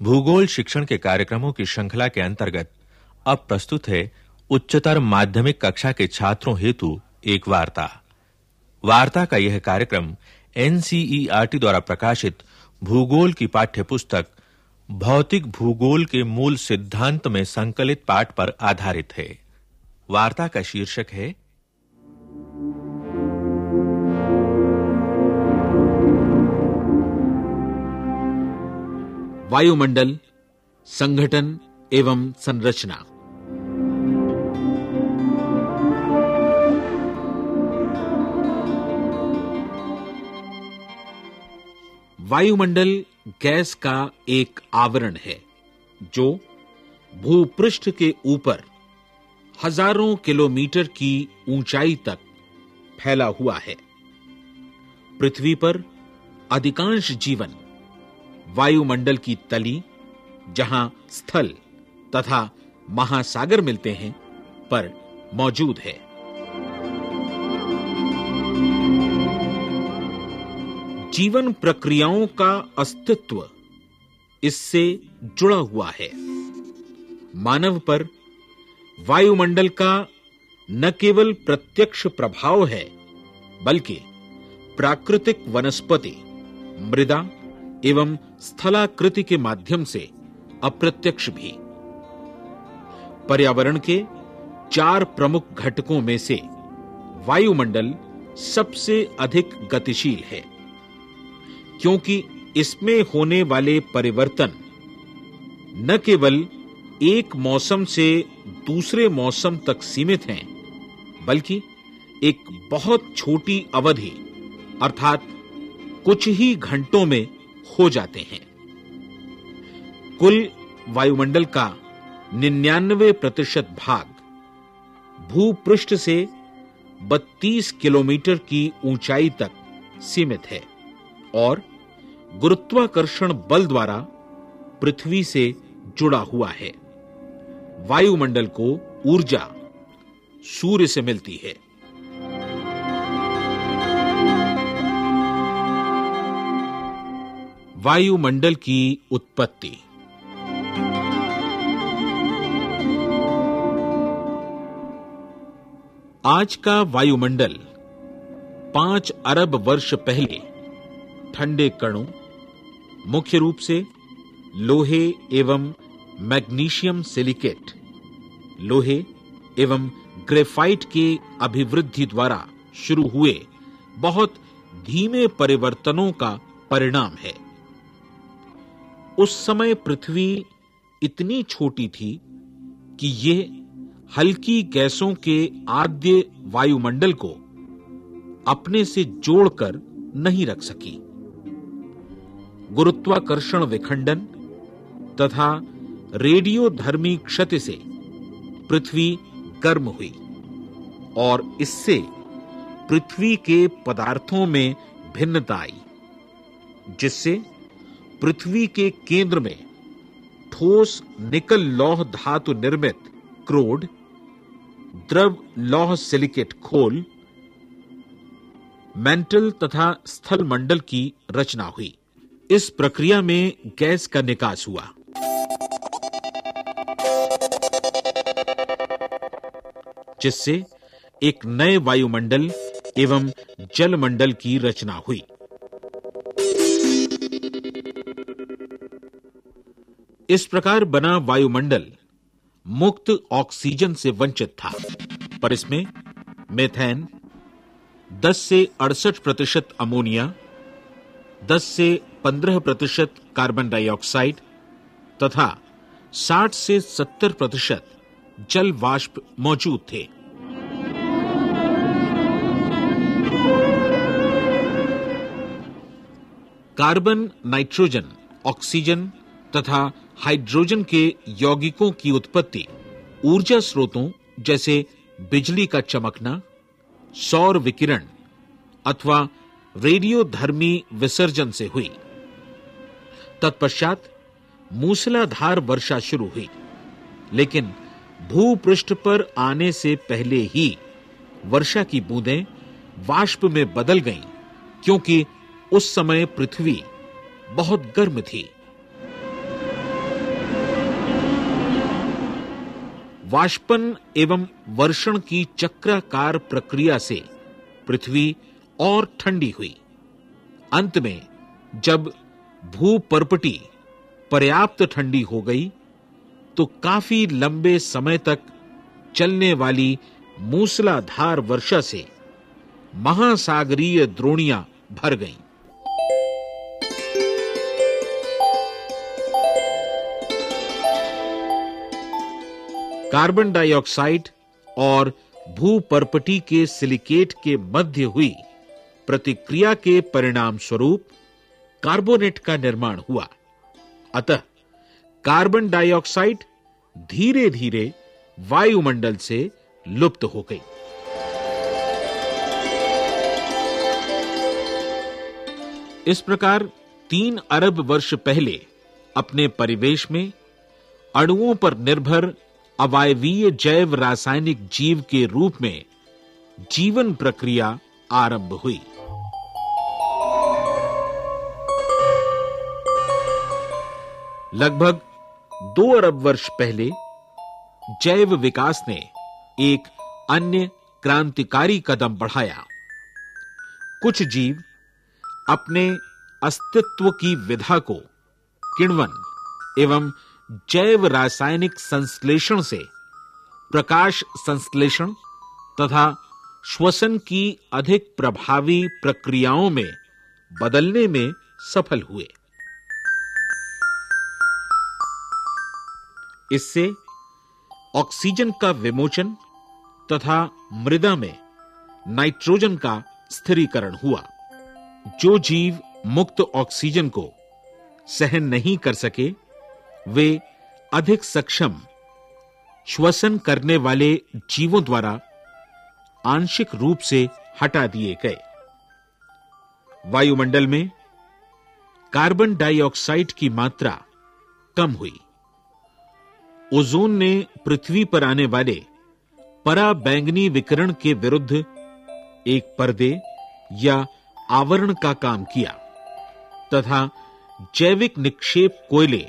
भूगोल शिक्षण के कार्यक्रमों की श्रृंखला के अंतर्गत अब प्रस्तुत है उच्चतर माध्यमिक कक्षा के छात्रों हेतु एक वार्ता। वार्ता का यह कार्यक्रम एनसीईआरटी द्वारा प्रकाशित भूगोल की पाठ्य पुस्तक भौतिक भूगोल के मूल सिद्धांत में संकलित पाठ पर आधारित है। वार्ता का शीर्षक है वायुमंडल, संगठन एवं संरचना। वायुमंडल गैस का एक आवरण है, जो भूपृष्ठ के ऊपर हज़ारों किलोमीटर की ऊंचाई तक फैला हुआ है। पृथ्वी पर अधिकांश जीवन वायुमंडल की तली, जहाँ स्थल तथा महासागर मिलते हैं, पर मौजूद है। जीवन प्रक्रियाओं का अस्तित्व इससे जुड़ा हुआ है। मानव पर वायुमंडल का न केवल प्रत्यक्ष प्रभाव है, बल्कि प्राकृतिक वनस्पति, मृदा एवं स्थलाकृति के माध्यम से अप्रत्यक्ष भी। पर्यावरण के चार प्रमुख घटकों में से वायुमंडल सबसे अधिक गतिशील है, क्योंकि इसमें होने वाले परिवर्तन न केवल एक मौसम से दूसरे मौसम तक सीमित हैं, बल्कि एक बहुत छोटी अवधि, अर्थात कुछ ही घंटों में हो जाते हैं। कुल वायुमंडल का 99 प्रतिशत भाग भूपृष्ठ से 32 किलोमीटर की ऊंचाई तक सीमित है और गुरुत्वाकर्षण बल द्वारा पृथ्वी से जुड़ा हुआ है। वायुमंडल को ऊर्जा, सूर्य से मिलती है। वायुमंडल की उत्पत्ति। आज का वायुमंडल पाँच अरब वर्ष पहले ठंडे कणों, मुख्य रूप से लोहे एवं मैग्नीशियम सिलिकेट, लोहे एवं ग्रेफाइट के अभिवृद्धि द्वारा शुरू हुए बहुत धीमे परिवर्तनों का परिणाम है। उस समय पृथ्वी इतनी छोटी थी कि यह हल्की गैसों के आद्य वायुमंडल को अपने से जोड़कर नहीं रख सकी। गुरुत्वाकर्षण विखंडन तथा रेडियो धर्मी क्षति से पृथ्वी गर्म हुई और इससे पृथ्वी के पदार्थों में भिन्नता आई, जिससे पृथ्वी के केंद्र में ठोस निकल लौह धातु निर्मित क्रोड, द्रव लौह सिलिकेट खोल, मेंटल तथा स्थल मंडल की रचना हुई। इस प्रक्रिया में गैस का निकास हुआ। जिससे एक नए वायुमंडल एवं जलमंडल की रचना हुई। इस प्रकार बना वायुमंडल मुक्त ऑक्सीजन से वंचित था, पर इसमें मेथेन 10 से 68 प्रतिशत अमोनिया 10 से 15 प्रतिशत कार्बन डाइऑक्साइड तथा 60 से 70 प्रतिशत जल वाष्प मौजूद थे। कार्बन, नाइट्रोजन, ऑक्सीजन तथा हाइड्रोजन के यौगिकों की उत्पत्ति। ऊर्जा स्रोतों जैसे बिजली का चमकना, सौर विकिरण अथवा रेडियोधर्मी विसर्जन से हुई। तत्पश्चात मूसलाधार वर्षा शुरू हुई, लेकिन भूपृष्ठ पर आने से पहले ही वर्षा की बूंदें वाष्प में बदल गईं, क्योंकि उस समय पृथ्वी बहुत गर्म थी। वाष्पन एवं वर्षण की चक्राकार प्रक्रिया से पृथ्वी और ठंडी हुई। अंत में, जब भूपर्पटी पर्याप्त ठंडी हो गई तो काफ़ी लंबे समय तक चलने वाली मूसलाधार वर्षा से महासागरीय द्रोणियाँ भर गईं। कार्बन डाइऑक्साइड और भूपर्पटी के सिलिकेट के मध्य हुई प्रतिक्रिया के परिणाम स्वरूप कार्बोनेट का निर्माण हुआ। अतः कार्बन डाइऑक्साइड धीरे-धीरे वायुमंडल से लुप्त हो गई। इस प्रकार तीन अरब वर्ष पहले अपने परिवेश में अणुओं पर निर्भर अवायवीय जैव रासायनिक जीव के रूप में जीवन प्रक्रिया आरंभ हुई। लगभग दो अरब वर्ष पहले जैव विकास ने एक अन्य क्रांतिकारी कदम बढ़ाया। कुछ जीव अपने अस्तित्व की विधा को किण्वन एवं जैव रासायनिक संश्लेषण से प्रकाश संश्लेषण तथा श्वसन की अधिक प्रभावी प्रक्रियाओं में बदलने में सफल हुए। इससे ऑक्सीजन का विमोचन तथा मृदा में नाइट्रोजन का स्थिरीकरण हुआ। जो जीव मुक्त ऑक्सीजन को सहन नहीं कर सके वे अधिक सक्षम, श्वसन करने वाले जीवों द्वारा आंशिक रूप से हटा दिए गए। वायुमंडल में कार्बन डाइऑक्साइड की मात्रा कम हुई। ओजोन ने पृथ्वी पर आने वाले पराबैंगनी विकिरण के विरुद्ध एक पर्दे या आवरण का काम किया, तथा जैविक निक्षेप कोयले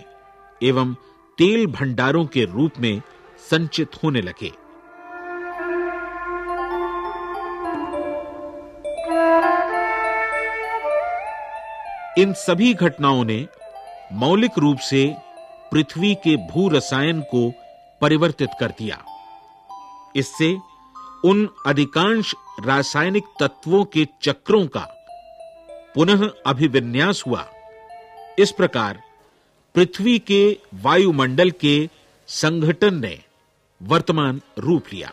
एवं तेल भंडारों के रूप में संचित होने लगे। इन सभी घटनाओं ने मौलिक रूप से पृथ्वी के भू रसायन को परिवर्तित कर दिया। इससे उन अधिकांश रासायनिक तत्वों के चक्रों का पुनः अभिविन्यास हुआ। इस प्रकार पृथ्वी के वायुमंडल के संगठन ने वर्तमान रूप लिया।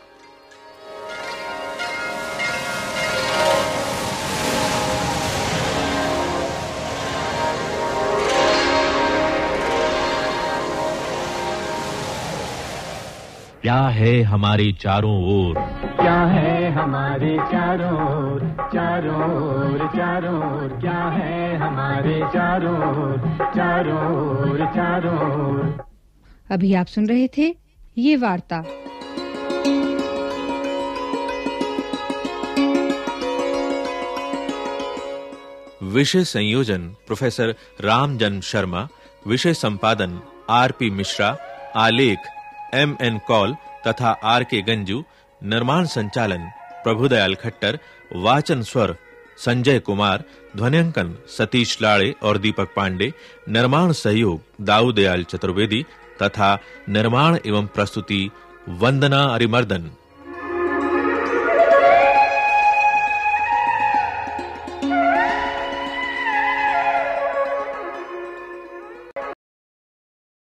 क्या है हमारे चारों ओर? क्या है हमारे चारों ओर? चारों ओर चारों ओर। क्या है हमारे चारों ओर? चारों ओर चारों ओर। अभी आप सुन रहे थे ये वार्ता। विषय संयोजन प्रोफेसर रामजन शर्मा। विषय संपादन आरपी मिश्रा। आलेख एम एन कौल तथा आर के गंजू, निर्माण संचालन, प्रभुदयाल खट्टर, वाचन स्वर, संजय कुमार ध्वनिंकन सतीश लाड़े और दीपक पांडे, निर्माण सहयोग दाऊदयाल चतुर्वेदी तथा निर्माण एवं प्रस्तुति वंदना अरिमर्दन।